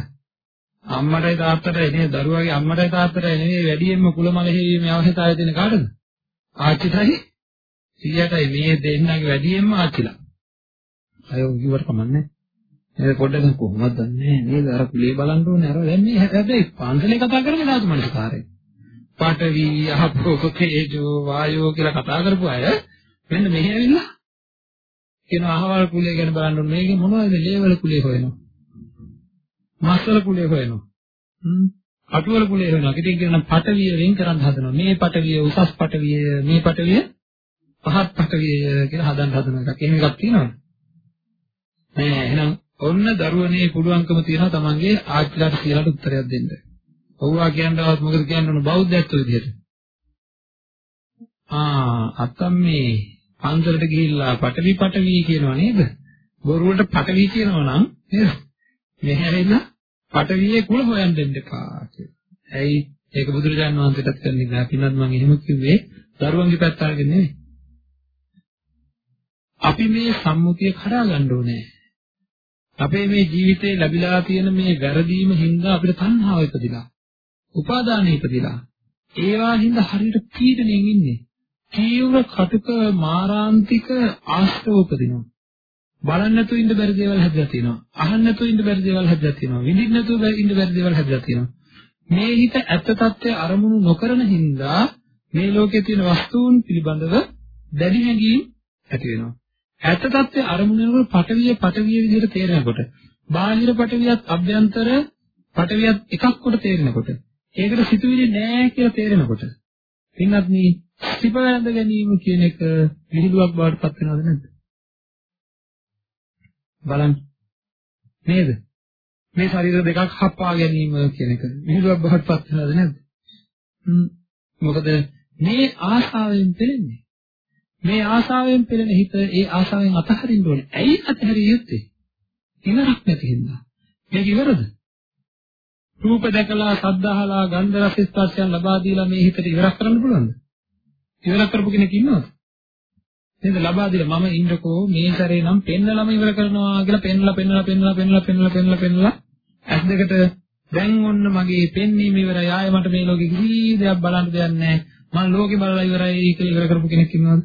අම්මටයි තාත්තටයි නේ දරුවාගේ අම්මටයි තාත්තටයි නෙවෙයි වැඩියෙන්ම කුලමල හේවීමේ අවශ්‍යතාවය තියෙන කාටද? ආච්චිටයි සීයාටයි මේ දෙන්නගේ වැඩියෙන්ම ආච්චිලා. අය කිව්වට කමන්නේ. නේද පොඩ්ඩක් කොහොමද දන්නේ නේද අර කුලේ බලන්න ඕනේ අර දැන් මේ හැබැයි පන්සලේ කතා කරන්නේ ධාතු මනසකාරය. පඨවි අහපෝ තේජෝ වායෝ කියලා කතා කරපු අය මෙන්න මෙහි ඇවිල්ලා කියන අහවල් කුලේ ගැන බලන්න ඕනේ මේකේ මොනවද ලේවල කුලේ හොයනවා. මාස්වල කුලේ හොයනවා. හ්ම් අටුවල කුලේ හොයනවා. ඉතින් කියන පඨවිය වෙන් කරන් හදනවා. මේ පඨවිය උසස් පඨවිය මේ පඨවිය පහත් පඨවිය කියලා හදන්න හදන එකක්. එහෙම එකක් තියෙනවද? නෑ එහෙනම් ඔන්න දරුවනේ පුළුවන්කම තියෙනවා තමන්ගේ ආච්චිලාට කියලාට උත්තරයක් දෙන්න. ඔව්වා කියනවත් මොකද කියන්න ඕන බෞද්ධත්ව විදිහට. ආ අත්තම් මේ පන්සලට ගිහිල්ලා පටවි පටවි කියනවා නේද? බොරුවට පටවි කියනවා නම් නේද? මෙහෙරෙලා පටවියේ කුල හොයන්න දෙන්න එපා කියලා. ඇයි ඒක බුදුරජාණන් වහන්සේටත් කරන්නේ නැහැ. පින්නත් මම එහෙම කිව්වේ දරුවන්ගේ පැත්ත අරගෙන නෙවෙයි. අපි මේ සම්මුතිය කඩා ගන්න ඕනේ. අපේ මේ ජීවිතේ ලැබිලා තියෙන මේ වැරදීම හින්දා අපිට තණ්හාව ඉපදිලා. උපාදානෙ ඉපදිලා. ඒවා හින්දා හරියට පීඩණයෙන් ඉන්නේ. තීව්‍ර කටුක මාරාන්තික ආශ්‍රව උපදිනවා. බලන්න නැතුව ඉන්න බැරි දේවල් හැදලා තියෙනවා. අහන්න නැතුව ඉන්න බැරි දේවල් හැදලා තියෙනවා. විඳින්න නැතුව ඉන්න බැරි දේවල් හැදලා තියෙනවා. මේ හිත ඇත්ත తත්වයේ අරමුණු නොකරන හින්දා මේ ලෝකයේ තියෙන වස්තුන් පිළිබඳව දැඩි හැඟීම් ඇති වෙනවා. ඇත්ත తත්වයේ අරමුණු වෙනකොට පටවිය පටවිය විදිහට තේරෙනකොට බාහිර පටවියත් අභ්‍යන්තර පටවියත් එකක් කොට තේරෙනකොට ඒකට සිතුවිලි නෑ කියලා තේරෙනකොට පින්වත් මේ සිප වැඳ ගැනීම කියන එක විහිළුවක් බවට පත් වෙනවද නැද්ද? බලන්න. නේද? මේ ශරීර දෙකක් හප්පා ගැනීම කියන එක විහිළුවක් බවට පත් වෙනවද නැද්ද? මොකද මේ ආශාවෙන් පෙළෙන්නේ. මේ ආශාවෙන් පෙළෙන හිත ඒ ආශාවෙන් අතහරින්න ඕනේ. ඇයි අතහැරිය යුත්තේ? ඉවරක් නැති හින්දා. මේක ඉවරද? රූප දැකලා, ශබ්ද අහලා, ගන්ධ රස ස්පර්ශයන් ලබා දීලා මේ හිතට ඉවරක් කරන්න පුළුවන්ද? ඉවර කරපු කෙනෙක් ඉන්නවද? නේද? ලබා දීලා මම ඉන්නකෝ මේ සැරේ නම් පෙන්නලම ඉවර කරනවා කියලා පෙන්නලා පෙන්නලා පෙන්නලා පෙන්නලා පෙන්නලා පෙන්නලා පෙන්නලා ඇස් දෙකට දැන් ඔන්න මගේ පෙන්වීම ඉවරයි ආයෙ මට මේ ලෝකෙ කිසි දෙයක් බලන්න දෙයක් නැහැ මම ලෝකෙ බලලා ඉවරයි කියලා ඉවර කරපු කෙනෙක් ඉන්නවද?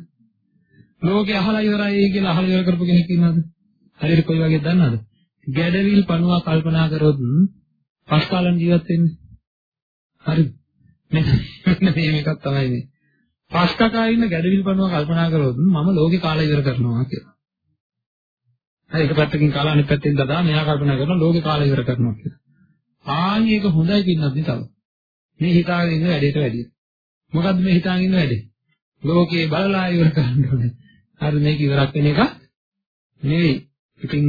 ලෝකෙ අහලා ඉවරයි කියලා අහලා ඉවර කරපු කෙනෙක් ඉන්නවද? හරියට කොයි වගේද දන්නවද? ගැඩවිල් පණුවා කල්පනා කරොත් පස් කාලම් ජීවත් වෙන්නේ. හරිද? මෙන්න මේ එකක් තමයි මේ. පස් කකා ඉන්න ගැඩවිල් පණුව කල්පනා කරොත් මම ලෝකේ කාලය ඉවර කරනවා කියලා. හරි එක පැත්තකින් කාලා අනිත් පැත්තෙන් දදා මෙයා කල්පනා කරනවා ලෝකේ කාලය ඉවර කරනවා කියලා. ආන් මේක හොඳයි කියනත් නේ තව. මේ හිතාගෙන ඉන්න වැඩේට වැඩිය. මොකද්ද මේ හිතාගෙන ඉන්න වැඩේ? ලෝකේ බලලා ඉවර කරන්න ඕනේ. හරි මේක ඉවරක් වෙන එක නෙවෙයි. ඉතින්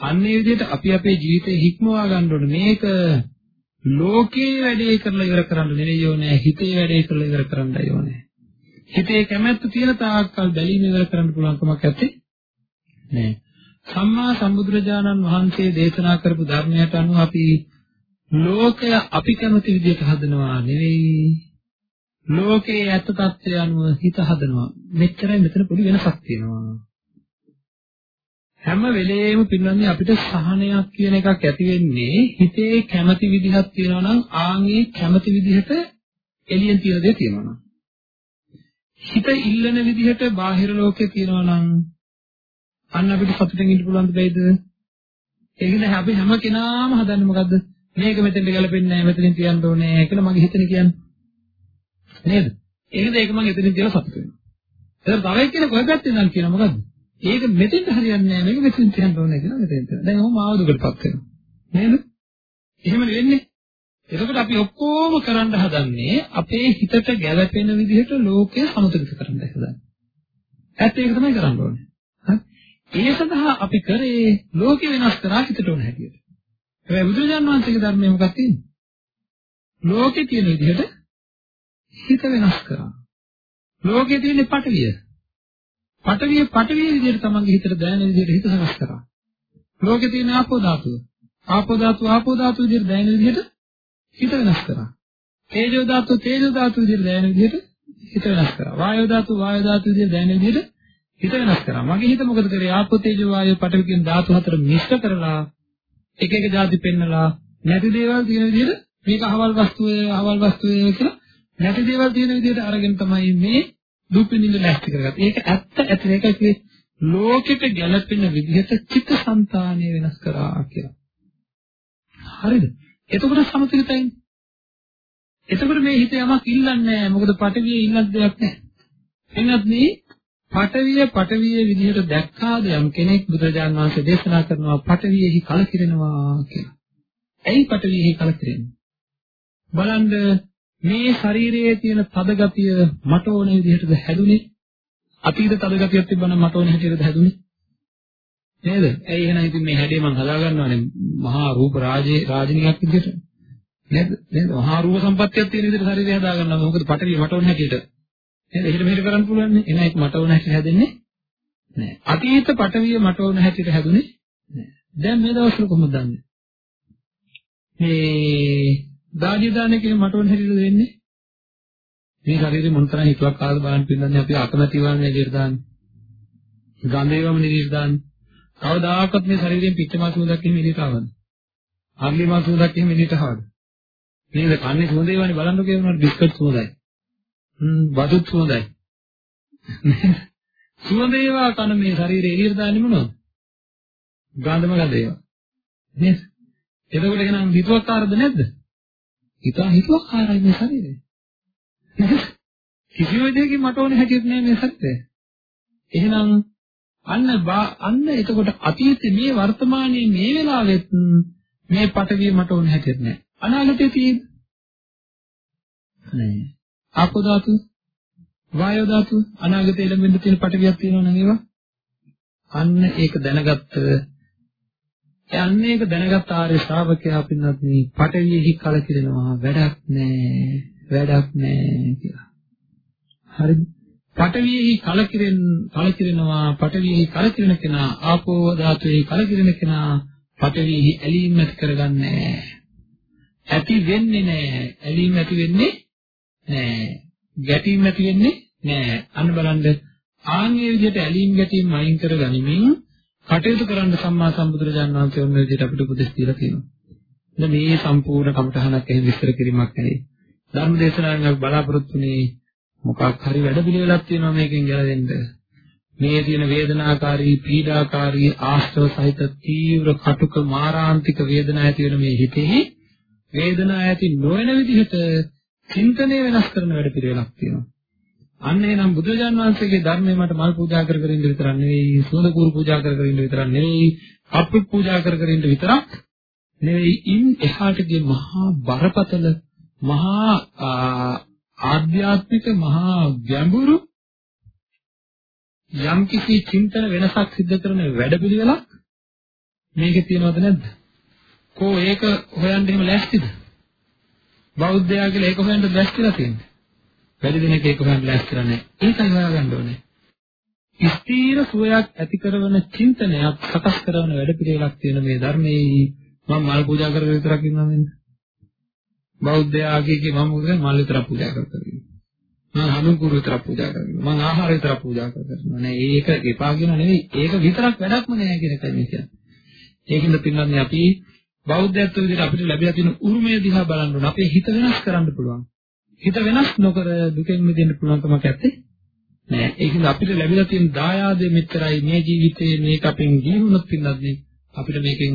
අන්නේ විදිහට අපි අපේ ජීවිතේ හික්මවා ගන්න ඕනේ. මේක ලෝකේ වැඩේ කරලා ඉවර කරන්න නෙවෙයි ඕනේ. හිතේ වැඩේ කරලා ඉවර කරන්නයි ඕනේ. හිතේ කැමැත්ත තියෙන තාක්කල් බැලීම ඉවර කරන්න පුළුවන් කමක් නැත්තේ නෑ. සම්මා සම්බුදුරජාණන් වහන්සේ දේශනා කරපු ධර්මයට අනුව අපි ලෝකය අපි කැමති විදිහට හදනවා නෙවෙයි. ලෝකයේ ඇත්ත తත්වය අනුව හිත හදනවා. මෙච්චරයි මෙතන පොඩි වෙනසක් තියෙනවා. හැම වෙලේම පින්නන්නේ අපිට සහනයක් කියන එකක් ඇති වෙන්නේ හිතේ කැමති විදිහක් තියෙනවා නම් ආන්ගේ කැමති විදිහට එළියෙන් තියෙන දේ තියෙනවා නම් හිත ඉල්ලන විදිහට බාහිර ලෝකේ තියෙනවා නම් අන්න අපිට සතුටින් ඉන්න පුළුවන් දෙයිද? ඒකද අපි හැම කෙනාම හදන්නේ මොකද්ද? මේක මෙතෙන්ට ගැලපෙන්නේ නැහැ මෙතනින් තියන්න ඕනේ කියලා මගේ හිතෙන කියන්නේ. නේද? ඒකද ඒක මම එතනින් තියලා සතුට වෙනවා. එතන තව එක්කෙනෙක් කොයි පැත්තෙන් නම් කියන මොකද්ද? ඒක මෙතෙන්ට හරියන්නේ නැහැ මේක මෙතෙන් තියන්න ඕනේ කියලා මෙතෙන්ට. දැන් ඔහොම ආවදුකටපත් වෙනවා. නේද? එහෙම වෙන්නේ. එතකොට අපි ඔක්කොම කරන්න හදන්නේ අපේ හිතට ගැළපෙන විදිහට ලෝකය සමතුලිත කරන්න හදන්නේ. ඇත්ත ඒක තමයි කරන්න ඕනේ. හරි? ඒ සඳහා අපි කරේ ලෝකෙ වෙනස් කරා හිතට උන හැටියට. හැබැයි බුදුරජාණන් වහන්සේගේ ධර්මයේ මොකක්ද තියෙන්නේ? ලෝකේ තියෙන විදිහට හිත වෙනස් කරා. ලෝකේ තියෙන පටවිය. පටවිය පටවිය විදිහට තමන්ගේ හිතට දැනෙන විදිහට හිත සකස් කරා. ලෝකේ තියෙන ආපෝ ධාතුව. ආපෝ ධාතුව ආපෝ ධාතුව විදිහට දැනෙන විදිහට හිත වෙනස් කරා. තේජෝ ධාතුව තේජෝ ධාතුව විදිහට දැනෙන විදිහට හිත වෙනස් කරා. වායෝ ධාතුව වායෝ ධාතුව විදිහට දැනෙන විදිහට හිත වෙනස් කරා. මගේ හිත මොකද කරේ? ආපෝ තේජෝ වායෝ පඨවි කියන ධාතු හතර මිශ්‍ර කරලා එක එක જાති පෙන්නලා නැති දේවල් තියෙන විදිහට මේක අහවල් වස්තුවේ අහවල් වස්තුවේ කියලා නැති දේවල් තියෙන විදිහට අරගෙන තමයි මේ දුක් විඳින්න ලෑස්ති කරගත්තේ. ඒක ඇත්ත ඇති මේක කිව්වේ ලෝකෙට ගැළපෙන විදිහට චිත්තසංතානය වෙනස් කරා කියලා. හරිද? එතකොට සමතුලිතයි. එතකොට මේ හිත යමක් ඉල්ලන්නේ නැහැ. මොකද පටවිය ඉල්ලක් දෙයක් නැහැ. එන්නත් මේ පටවිය පටවිය විදිහට දැක්කාද යම් කෙනෙක් බුදුරජාන් වහන්සේ දේශනා කරනවා පටවියෙහි කලකිරෙනවා කියලා. ඇයි පටවියෙහි කලකිරෙන්නේ? බලන්න මේ ශරීරයේ තියෙන තද ගතිය මට ඕන විදිහටද හැදුනේ? අතීත තද ගතියක් තිබ්බනම් මට ඕන හැටියටද හැදුනේ? නේද? ඇයි එහෙනම් ඉතින් මේ හැඩේ මං හදා ගන්නවානේ මහා රූප රාජේ රාජිනියක් විදිහට. නේද? නේද? මහා රූප සම්පත්තියක් තියෙන විදිහට ශරීරය හදා ගන්නවා. මොකද පටවිය මට ඕන හැටියට නේද? එහෙට මෙහෙට කරන්න පුළුවන් නේ. එන එක මට ඕන හැටියට හැදෙන්නේ නෑ. අතීත පටවිය මට ඕන හැටියට හැදුනේ නෑ. දැන් මේ දවස්වල කොහොමද දන්නේ? මේ දාඩිය දාන එකේ මට ඕන හැටියට දෙන්නේ. මේ ශරීරේ මොනතරම් හිතුවක් ආද බලන්න පින්නන්නේ අපි අකමැති වන්නේ එළියට දාන්නේ. ගඳේවම නිරීර දාන්නේ. කවදාකවත් මේ ශරීරයෙන් පිච්ච මාස මුදක් එහෙම එළියට ආවද? අග්ලි මාස මුදක් එහෙම එළියට ආවද? නේද? කන්නේ සුවඳ ඒවානේ බලන්නකෝ ඒ වුණාට බිස්කට් සුවඳයි. හ්ම් බදුත් සුවඳයි. සුවඳ ඒවා කන මේ ශරීරය එළියට දාන්නේ මොනවද? ගාඳම ගඳ ඒවා. නේද? එතකොට එහෙනම් හිතුවක්කාරද නැද්ද? හිතා හිතුවක්කාරයි මේ ශරීරය. කිසිම දෙයකින් මට ඕනේ හැටියට නෑ මේ සත්‍යය. එහෙනම් අන්න අන්න එතකොට අතීතේ මේ වර්තමානයේ මේ වෙලාවෙත් මේ පටවිය මට ඕනේ හැටියට නෑ. අනාගතයේ තියෙද? නෑ. ආපෝ ධාතු, වායෝ ධාතු අනාගතයේ ලැබෙන්න තියෙන පටවියක් තියෙනවා නම් ඒවා අන්න ඒක දැනගත්ත යන්න ඒක දැනගත් ආර්ය ශ්‍රාවකයා පින්නත් මේ පටවියෙහි කලකිරෙනවා. වැඩක් නෑ. වැඩක් නෑ කියලා. හරිද? පටවියෙහි කලකිරෙන කලකිරෙනවා. පටවියෙහි කලකිරෙන කෙනා ආපෝ ධාතුවේ කලකිරෙන කෙනා පටවියෙහි ඇලීම් ඇති කරගන්නේ ඇති වෙන්නේ නෑ. ඇලීම් ඇති වෙන්නේ නෑ. ගැටීම් ඇති වෙන්නේ නෑ. අන්න බලන්න. ආන්ගේ විදිහට ඇලීම් ගැටීම් අයින් කරගනිමින් කටයුතු කරන්න සම්මා සම්බුදුරජාණන් වහන්සේ ඔන්න විදිහට අපිට උපදෙස් දීලා තියෙනවා. දැන් මේ සම්පූර්ණ කමඨහනක් එහෙම විස්තර කිරීමක් නෙවෙයි. ධර්ම දේශනාවෙන් අපි බලාපොරොත්තුනේ මොකක් හරි වැඩ පිළිවෙලක් තියෙනවා මේකෙන් ගැලවෙන්න. මේ තියෙන වේදනාකාරී, පීඩාකාරී, ආශ්‍රව සහිත තීව්‍ර කටුක මාරාන්තික වේදනා ඇති වෙන මේ හිතෙහි වේදනා ඇති නොවන විදිහට චින්තනය වෙනස් කරන වැඩ පිළිවෙලක් තියෙනවා. අන්න එනම් බුදුරජාන් වහන්සේගේ ධර්මයේ මට මල් පූජා කර කර ඉන්න විතරක් නෙවෙයි, සුවඳ කූරු පූජා කර කර ඉන්න විතරක් නෙවෙයි, කප්පු පූජා කර කර ඉන්න විතරක් නෙවෙයි, ඉන් එහාට ගිය මහා බරපතල මහා ආධ්‍යාත්මික මහා ගැඹුරු යම්කිසි චින්තන වෙනසක් සිද්ධ කරන වැඩපිළිවෙලක් මේකේ තියෙනවද නැද්ද? කෝ ඒක හොයන්න එහෙම ලෑස්තිද? බෞද්ධයා කියලා ඒක හොයන්න ලෑස්තිලා තියෙන්නේ. වැඩි දිනක ඒක හොයන්න ලෑස්තිලා නැහැ. ඒකයි හොයාගන්න ඕනේ. ස්ථීර සුවයක් ඇති කරන චින්තනයක් සකස් කරන වැඩපිළිවෙලක් තියෙන මේ ධර්මයේ මම මල් පූජා කරගෙන විතරක් ඉන්නවා නේද? බෞද්ධයාගේ මම මොකද මල් විතර පූජා කරන්නේ. මම හඳුන් කුරු විතර පූජා කරනවා. මම ආහාර විතර පූජා කරනවා. නෑ ඒක එපා කියන නෙවෙයි. ඒක විතරක් වැඩක්ම නෑ කියන එකයි මේ කියන්නේ. ඒකින්ද පින්වත්නි අපි බෞද්ධත්ව විදිහට අපිට ලැබිලා තියෙන උරුමය දිහා බලන්න ඕන. අපේ හිත වෙනස් කරන්න පුළුවන්. හිත වෙනස් නොකර දුකෙන් මිදෙන්න පුළුවන් කමක් නැත්තේ. නෑ. ඒකින්ද අපිට ලැබිලා තියෙන දායාදෙ මෙච්චරයි මේ ජීවිතේ මේක අපෙන් ගියුනොත් පින්වත්නි අපිට මේකෙන්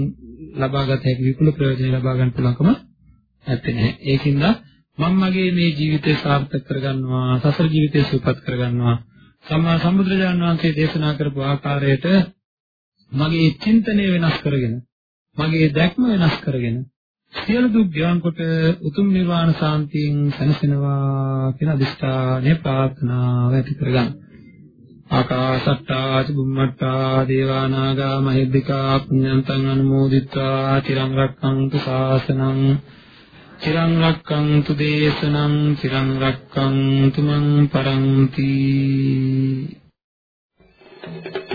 ලබාගත හැකි විපුල ප්‍රයෝජන ලබා ගන්න පුළුවන්කම නැත්තේ නෑ. ඒකින්ද මම මගේ මේ ජීවිතය සාර්ථක කරගන්නවා, සසර ජීවිතය සුවපත් කරගන්නවා. සම්මා සම්බුදුරජාණන් වහන්සේ දේශනා කරපු ආකාරයට මගේ චින්තනය වෙනස් කරගෙන, මගේ දැක්ම වෙනස් කරගෙන සියලු දුක් ගෙවන් කොට උතුම් නිර්වාණ සාන්තියෙන් සැනසෙනවා කියන අදිෂ්ඨානය ප්‍රාර්ථනාව ඇති කරගන්න. ආකාසට්ටා චුම්මට්ටා දේවා නාග මහිද්దికා පුඤ්ඤන්තං අනුමෝදිත්වා තිරං රක්ඛන්තු ශාසනං තිරං රක්ඛන්තු දේශනං තිරං රක්ඛන්තු මං පරන්ති Thank you.